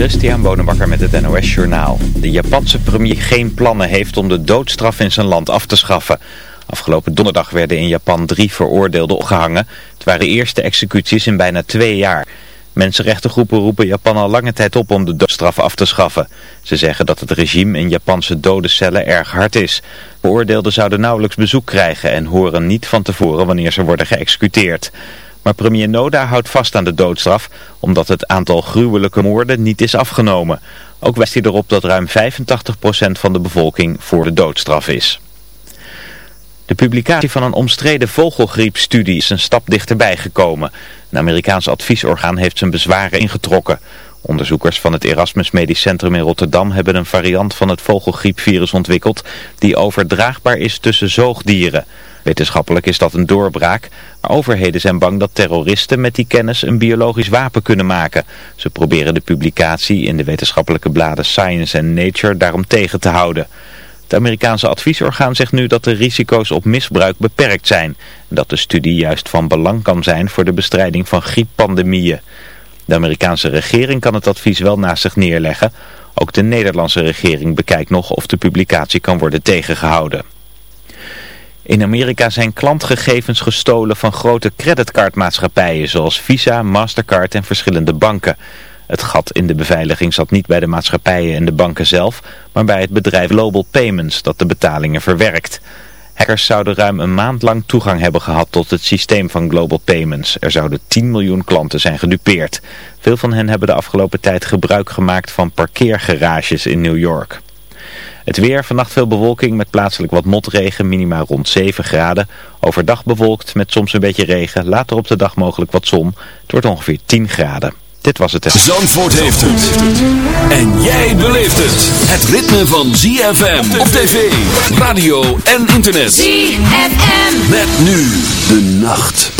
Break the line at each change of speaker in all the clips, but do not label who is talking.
Christian Bonenbakker met het NOS Journaal. De Japanse premier geen plannen heeft om de doodstraf in zijn land af te schaffen. Afgelopen donderdag werden in Japan drie veroordeelden opgehangen. Het waren eerste executies in bijna twee jaar. Mensenrechtengroepen roepen Japan al lange tijd op om de doodstraf af te schaffen. Ze zeggen dat het regime in Japanse dodencellen erg hard is. Veroordeelden zouden nauwelijks bezoek krijgen en horen niet van tevoren wanneer ze worden geëxecuteerd. Maar premier Noda houdt vast aan de doodstraf, omdat het aantal gruwelijke moorden niet is afgenomen. Ook wijst hij erop dat ruim 85% van de bevolking voor de doodstraf is. De publicatie van een omstreden vogelgriepstudie is een stap dichterbij gekomen. Een Amerikaans adviesorgaan heeft zijn bezwaren ingetrokken. Onderzoekers van het Erasmus Medisch Centrum in Rotterdam hebben een variant van het vogelgriepvirus ontwikkeld die overdraagbaar is tussen zoogdieren. Wetenschappelijk is dat een doorbraak, overheden zijn bang dat terroristen met die kennis een biologisch wapen kunnen maken. Ze proberen de publicatie in de wetenschappelijke bladen Science en Nature daarom tegen te houden. Het Amerikaanse adviesorgaan zegt nu dat de risico's op misbruik beperkt zijn. En dat de studie juist van belang kan zijn voor de bestrijding van grieppandemieën. De Amerikaanse regering kan het advies wel naast zich neerleggen. Ook de Nederlandse regering bekijkt nog of de publicatie kan worden tegengehouden. In Amerika zijn klantgegevens gestolen van grote creditcardmaatschappijen zoals Visa, Mastercard en verschillende banken. Het gat in de beveiliging zat niet bij de maatschappijen en de banken zelf, maar bij het bedrijf Global Payments dat de betalingen verwerkt. Hackers zouden ruim een maand lang toegang hebben gehad tot het systeem van Global Payments. Er zouden 10 miljoen klanten zijn gedupeerd. Veel van hen hebben de afgelopen tijd gebruik gemaakt van parkeergarages in New York. Het weer, vannacht veel bewolking met plaatselijk wat motregen, minima rond 7 graden. Overdag bewolkt met soms een beetje regen, later op de dag mogelijk wat zon. Het wordt ongeveer 10 graden. Dit was het.
Zandvoort heeft het. En jij beleeft het. Het ritme van ZFM op tv, radio en internet.
ZFM.
Met nu de nacht.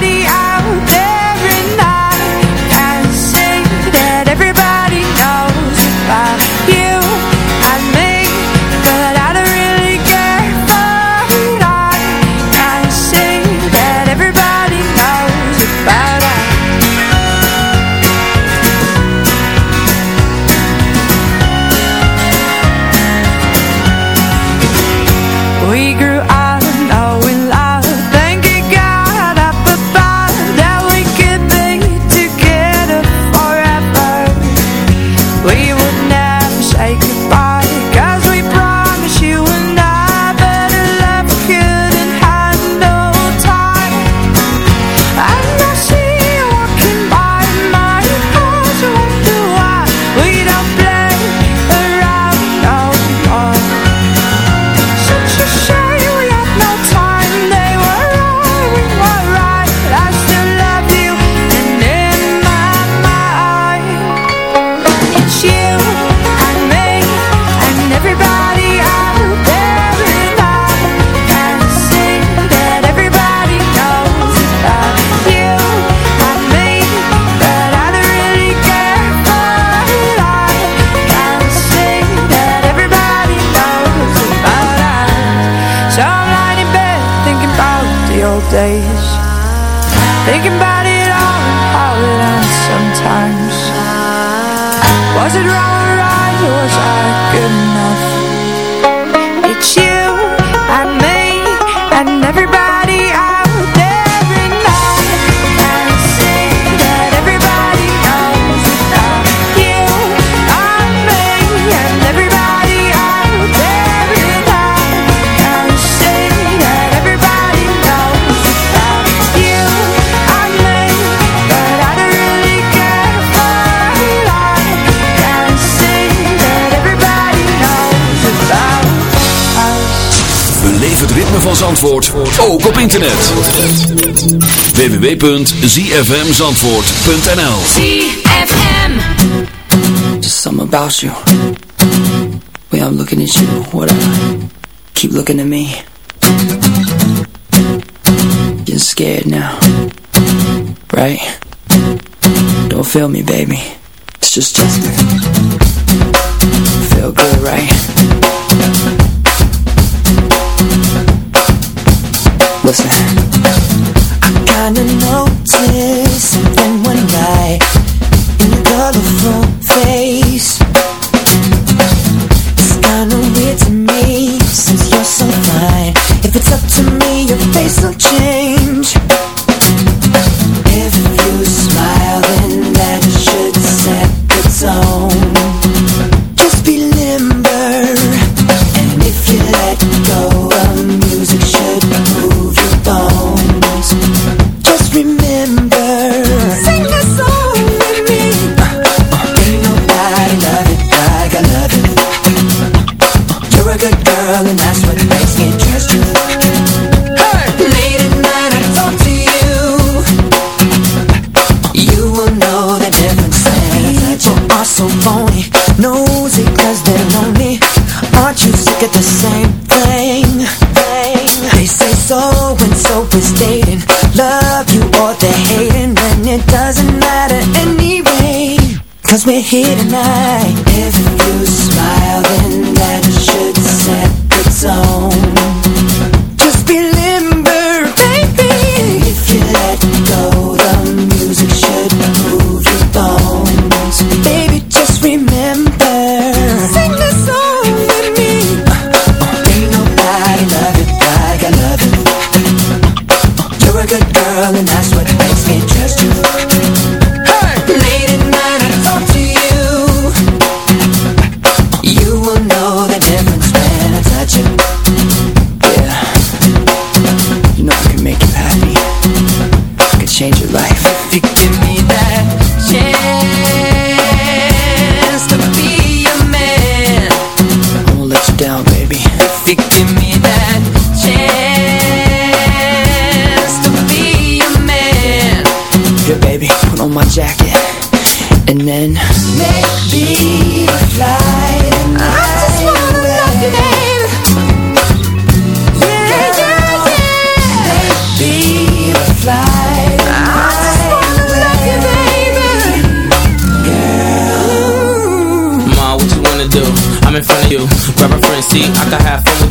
Zandvoort, ook op internet. www.zfmzandvoort.nl
ZFM.
Just something about you. Way I'm looking at you, whatever. Keep looking at me. Getting scared now. Right? Don't feel me, baby. It's just Justin. Here tonight. I can
have fun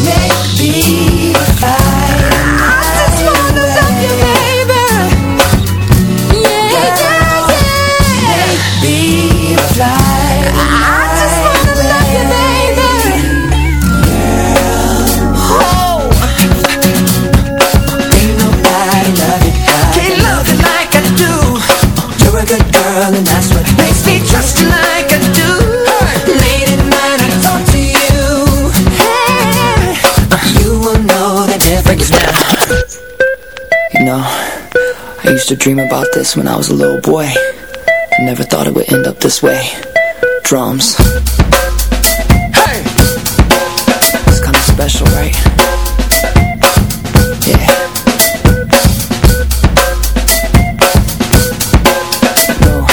Maybe. I to dream about this when I was a little boy. I never thought it would end up this way. Drums. Hey! It's kinda special, right? Yeah. No,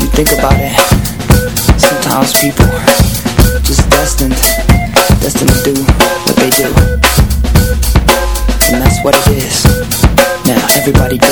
you think about it. Sometimes people just destined, destined to do everybody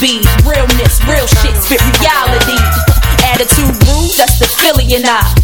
Be. Realness, real shit, spit reality. Attitude rude, that's the Philly and I.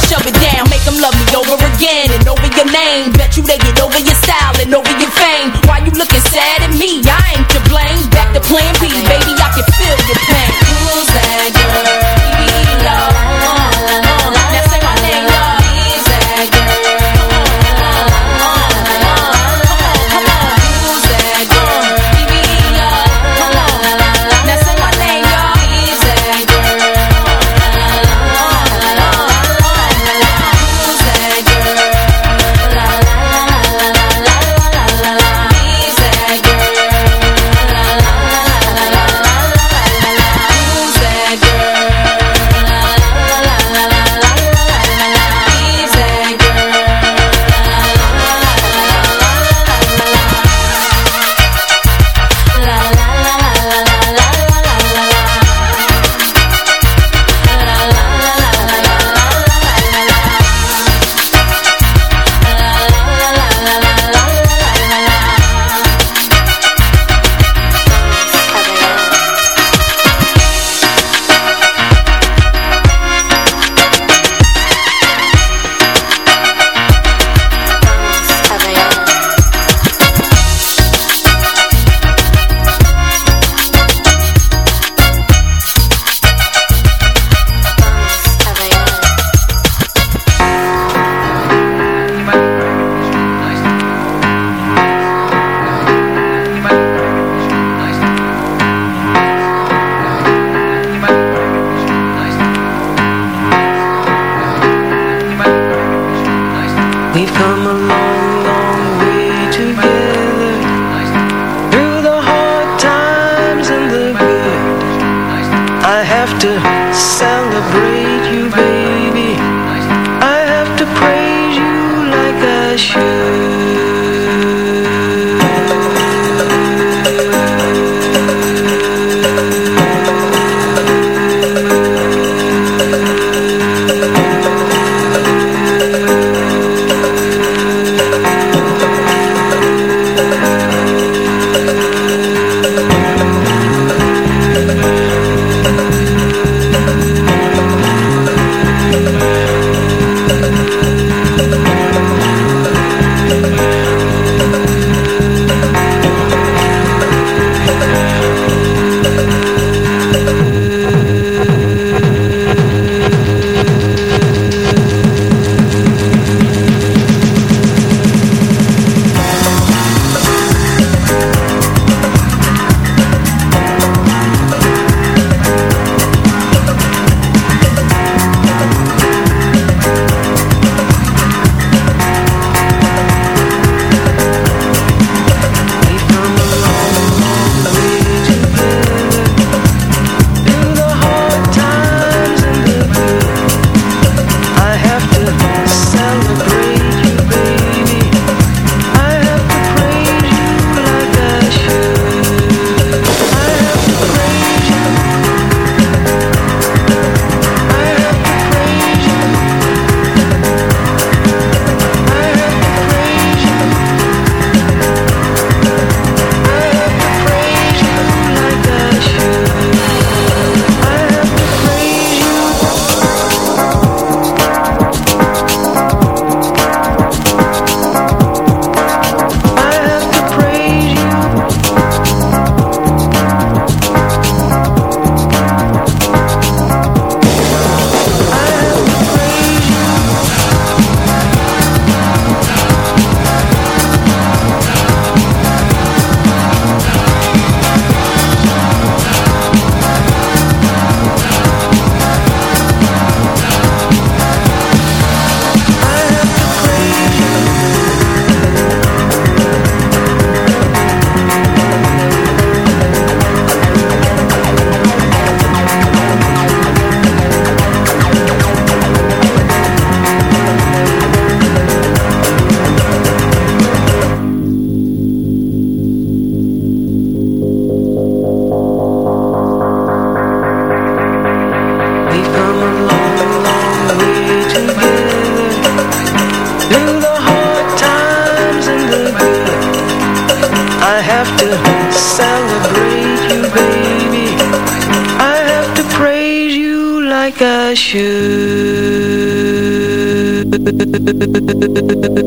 and over your fame. Why you looking sad at me? I ain't to blame. Back to plan B, baby, I can feel your pain.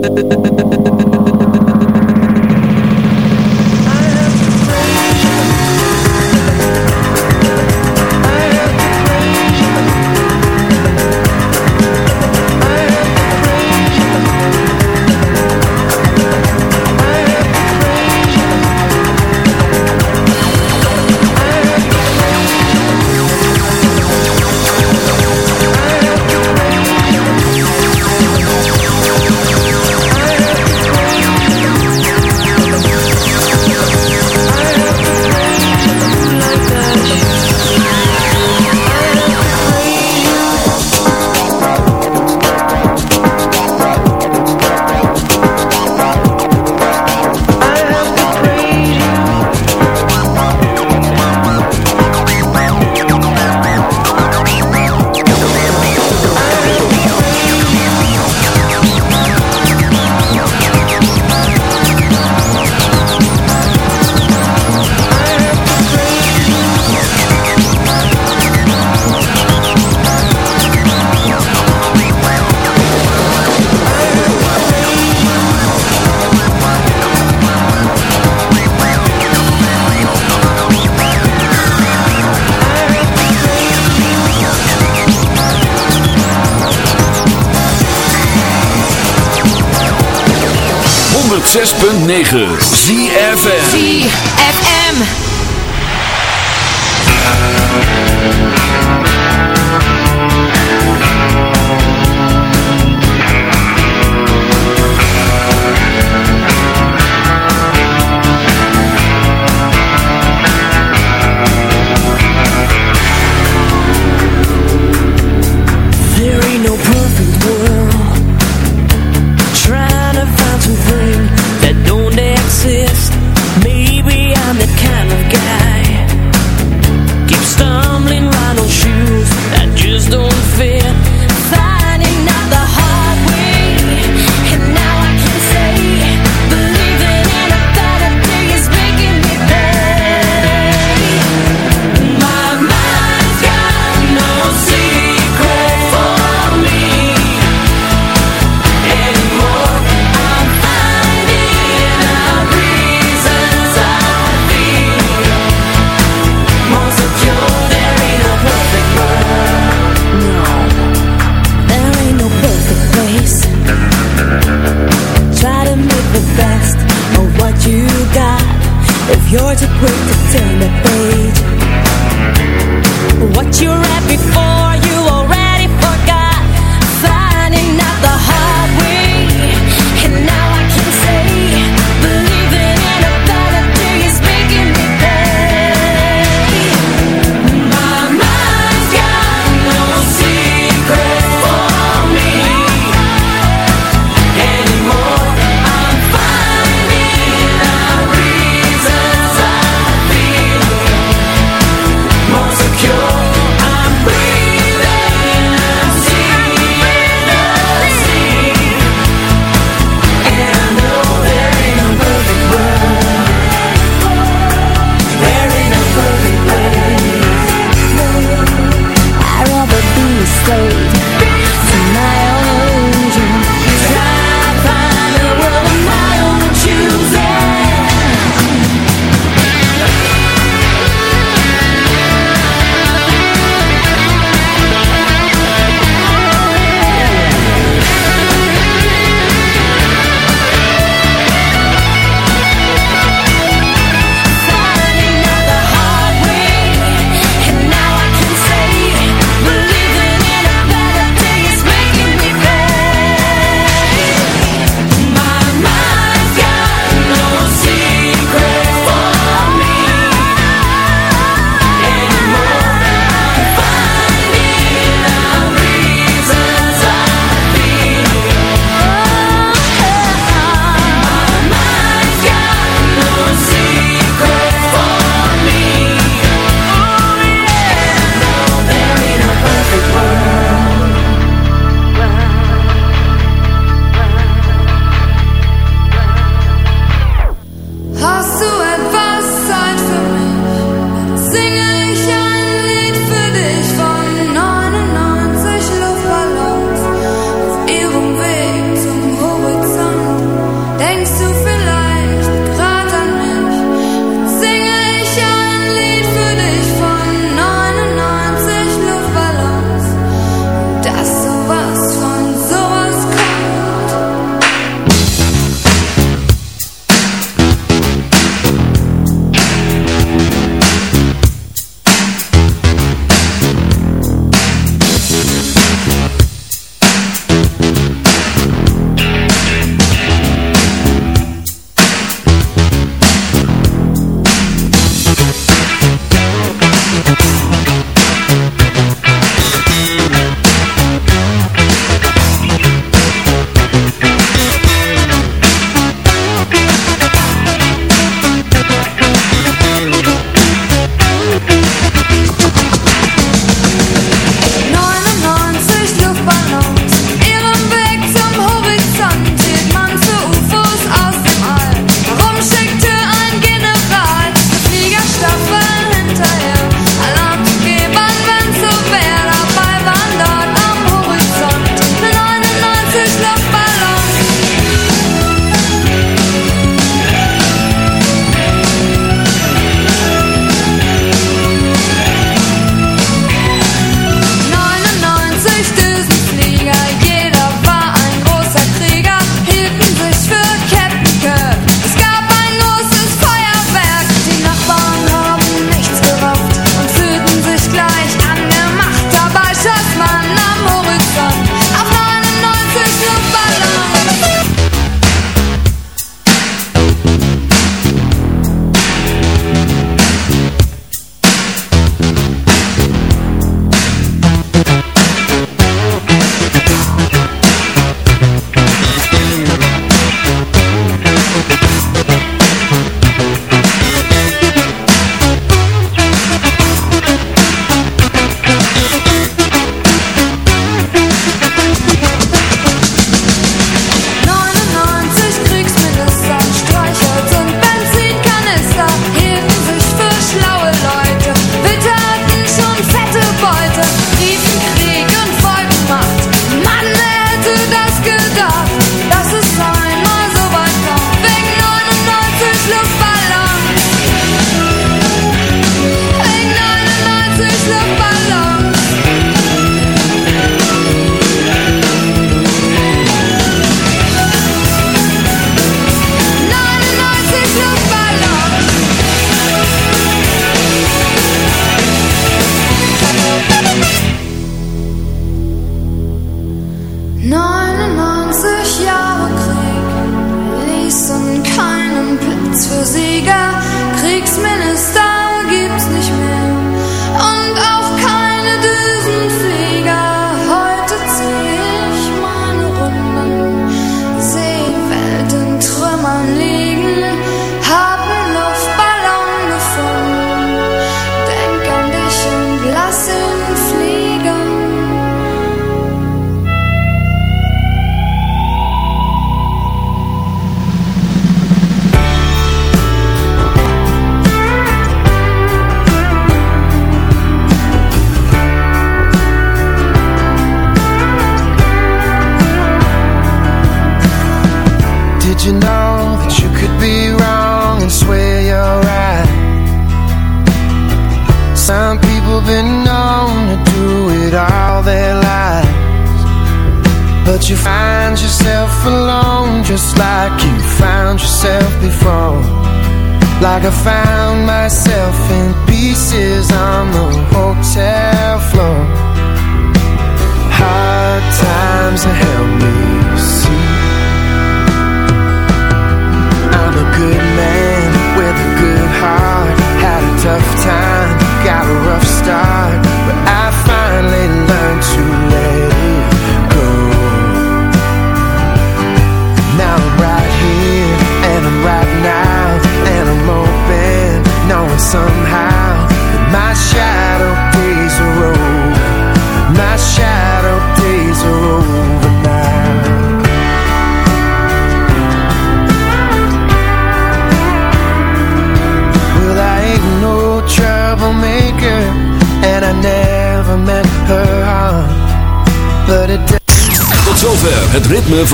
the, the,
the, the, the, the,
ZFM.
ZFM. I'm breathing